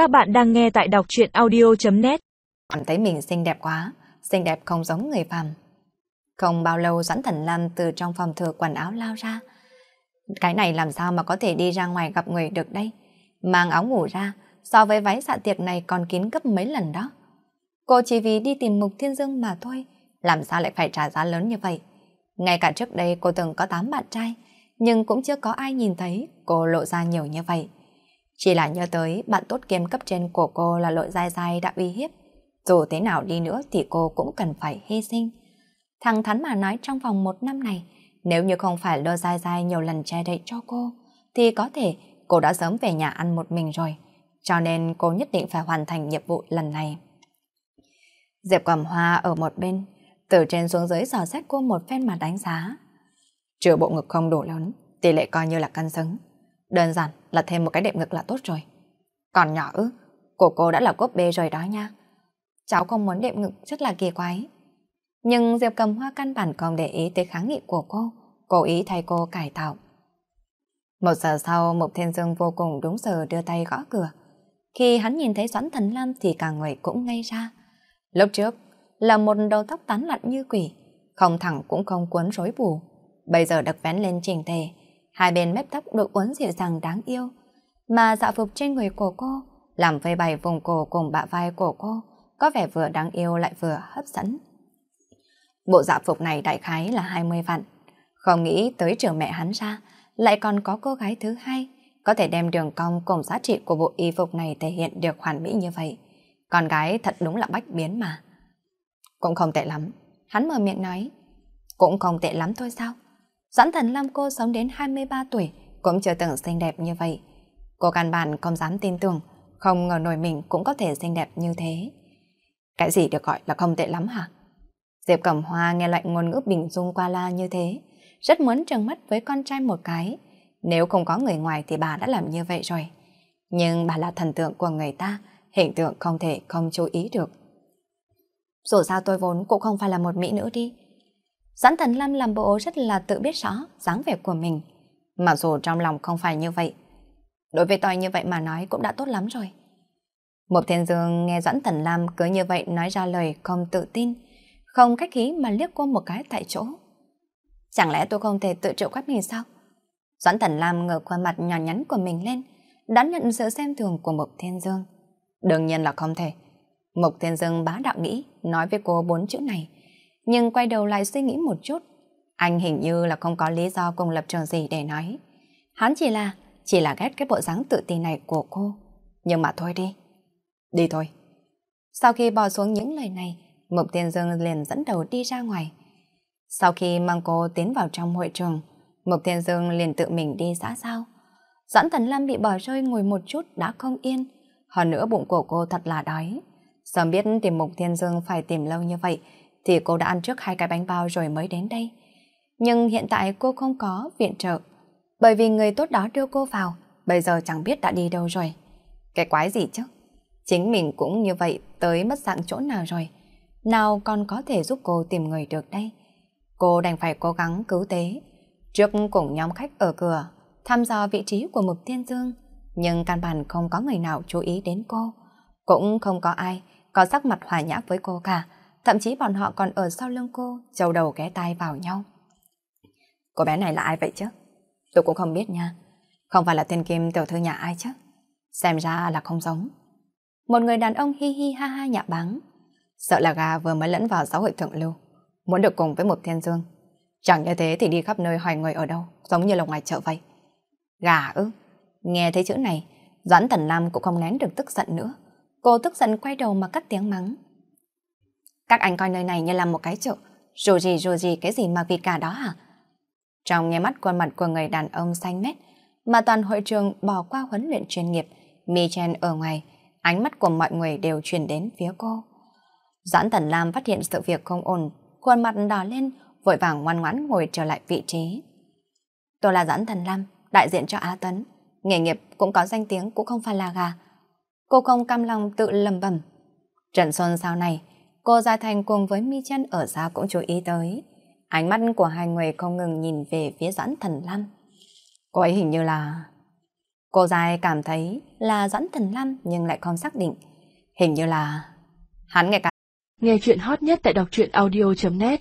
Các bạn đang nghe tại đọc truyện audio.net Cảm thấy mình xinh đẹp quá, xinh đẹp không giống người phàm. Không bao lâu Doãn Thần Lam từ trong phòng thừa quần áo lao ra. Cái này làm sao mà có thể đi ra ngoài gặp người được đây? Mang áo ngủ ra, so với váy dạ tiệc này còn kín gấp mấy lần đó. Cô chỉ vì đi tìm Mục Thiên Dương mà thôi, làm sao lại phải trả giá lớn như vậy? Ngay cả trước đây cô từng có 8 bạn trai, nhưng cũng chưa có ai nhìn thấy cô lộ ra nhiều như vậy. Chỉ là nhớ tới bạn tốt kiêm cấp trên của cô là lội dai dai đã uy hiếp. Dù thế nào đi nữa thì cô cũng cần phải hy sinh. Thằng Thắn mà nói trong vòng một năm này, nếu như không phải lơ dai dai nhiều lần che đậy cho cô, thì có thể cô đã sớm về nhà ăn một mình rồi. Cho nên cô nhất định phải hoàn thành nhiệm vụ lần này. Diệp cầm hoa ở một bên, từ trên xuống dưới dò xét cô một phen mà đánh giá. Trừ bộ ngực không đủ lớn, tỷ lệ coi như là cân xứng. Đơn giản là thêm một cái đệm ngực là tốt rồi. Còn nhỏ ư, của cô đã là cốp bê rồi đó nha. Cháu không muốn đệm ngực rất là kỳ quái. Nhưng Diệp cầm hoa căn bản không để ý tới kháng nghị của cô, cố ý thay cô cải tạo. Một giờ sau, Mục Thiên Dương vô cùng đúng giờ đưa tay gõ cửa. Khi hắn nhìn thấy Doãn Thần Lam thì cả người cũng ngây ra. Lúc trước là một đầu tóc tán lặn như quỷ, không thẳng cũng không cuốn rối bù. Bây giờ được vén lên chỉnh tề, hai bên mép tóc được uốn dịu dàng đáng yêu. Mà dạ phục trên người của cô, làm phơi bày vùng cổ cùng bạ vai của cô, có vẻ vừa đáng yêu lại vừa hấp dẫn. Bộ dạ phục này đại khái là 20 vạn. Không nghĩ tới trường mẹ hắn ra, lại còn có cô gái thứ hai, có thể đem đường cong cùng giá trị của bộ y phục này thể hiện được hoàn mỹ như vậy. Con gái thật đúng là bách biến mà. Cũng không tệ lắm. Hắn mở miệng nói. Cũng không tệ lắm thôi sao? Doãn thần Lam cô sống đến 23 tuổi, cũng chưa từng xinh đẹp như vậy. Cô căn bản không dám tin tưởng, không ngờ nổi mình cũng có thể xinh đẹp như thế. Cái gì được gọi là không tệ lắm hả? Diệp Cẩm Hoa nghe loại ngôn ngữ bình dung qua la như thế, rất muốn trừng mắt với con trai một cái. Nếu không có người ngoài thì bà đã làm như vậy rồi. Nhưng bà là thần tượng của người ta, hiện tượng không thể không chú ý được. Dù sao tôi vốn cũng không phải là một mỹ nữ đi. Doãn Thần Lam làm bộ rất là tự biết rõ dáng vẻ của mình. Mặc dù trong lòng không phải như vậy. Đối với tôi như vậy mà nói cũng đã tốt lắm rồi. Một thiên dương nghe Doãn Thần Lam cứ như vậy nói ra lời không tự tin, không cách khí mà liếc cô một cái tại chỗ. Chẳng lẽ tôi không thể tự triệu quát mình sao? Doãn Thần Lam ngửa khuôn mặt nhỏ nhắn của mình lên, đón nhận sự xem thường của Mộc Thiên Dương. Đương nhiên là không thể. Mộc Thiên Dương bá đạo nghĩ, nói với cô bốn chữ này, nhưng quay đầu lại suy nghĩ một chút. Anh hình như là không có lý do cùng lập trường gì để nói. Hắn chỉ là, chỉ là ghét cái bộ dáng tự tin này của cô. Nhưng mà thôi đi. Đi thôi. Sau khi bỏ xuống những lời này, Mộc Thiên Dương liền dẫn đầu đi ra ngoài. Sau khi mang cô tiến vào trong hội trường, Mộc Thiên Dương liền tự mình đi xã sao. Doãn Thần Lam bị bỏ rơi ngồi một chút đã không yên. Hơn nữa bụng của cô thật là đói. Sớm biết tìm Mộc Thiên Dương phải tìm lâu như vậy, thì cô đã ăn trước hai cái bánh bao rồi mới đến đây. Nhưng hiện tại cô không có viện trợ, bởi vì người tốt đó đưa cô vào, bây giờ chẳng biết đã đi đâu rồi. Cái quái gì chứ? Chính mình cũng như vậy tới mất dạng chỗ nào rồi. Nào còn có thể giúp cô tìm người được đây? Cô đành phải cố gắng cứu tế. Trước cùng nhóm khách ở cửa, thăm dò vị trí của Mục Thiên Dương, nhưng căn bản không có người nào chú ý đến cô. Cũng không có ai có sắc mặt hòa nhã với cô cả, thậm chí bọn họ còn ở sau lưng cô, châu đầu ghé tai vào nhau. Cô bé này là ai vậy chứ? Tôi cũng không biết nha. Không phải là tên kim tiểu thư nhà ai chứ? Xem ra là không giống. Một người đàn ông hi hi ha ha nhạ báng. Sợ là gà vừa mới lẫn vào xã hội thượng lưu. Muốn được cùng với một thiên dương. Chẳng như thế thì đi khắp nơi hỏi người ở đâu, giống như là ngoài chợ vậy. Gà ư? Nghe thấy chữ này, Doãn Thần Lam cũng không nén được tức giận nữa. Cô tức giận quay đầu mà cắt tiếng mắng. Các anh coi nơi này như là một cái chợ, rồi gì rồi gì cái gì mà vì cả đó hả? Trong nghe mắt khuôn mặt của người đàn ông xanh mét, mà toàn hội trường bỏ qua huấn luyện chuyên nghiệp, mi chen ở ngoài, ánh mắt của mọi người đều chuyển đến phía cô. Doãn Thần Lam phát hiện sự việc không ổn, khuôn mặt đỏ lên, vội vàng ngoan ngoãn ngồi trở lại vị trí. Tôi là Doãn Thần Lam, đại diện cho Á Tấn, nghề nghiệp cũng có danh tiếng cũng không phải là gà. Cô không cam lòng tự lầm bẩm. Trần Xuân sau này, cô Gia Thành cùng với Mi chân ở xa cũng chú ý tới. Ánh mắt của hai người không ngừng nhìn về phía Doãn Thần Lam. Cô ấy hình như là... Cô dài cảm thấy là Doãn Thần Lam nhưng lại không xác định. Hình như là... Hắn nghe cả... Nghe chuyện hot nhất tại đọc truyện audio.net